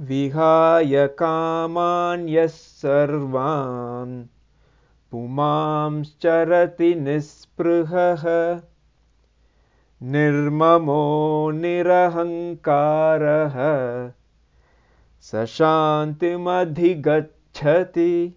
विहाय कामान्यः सर्वान् पुमांश्चरति निःस्पृहः। निर्ममो निरहङ्कारः स शान्तिमधिगच्छति।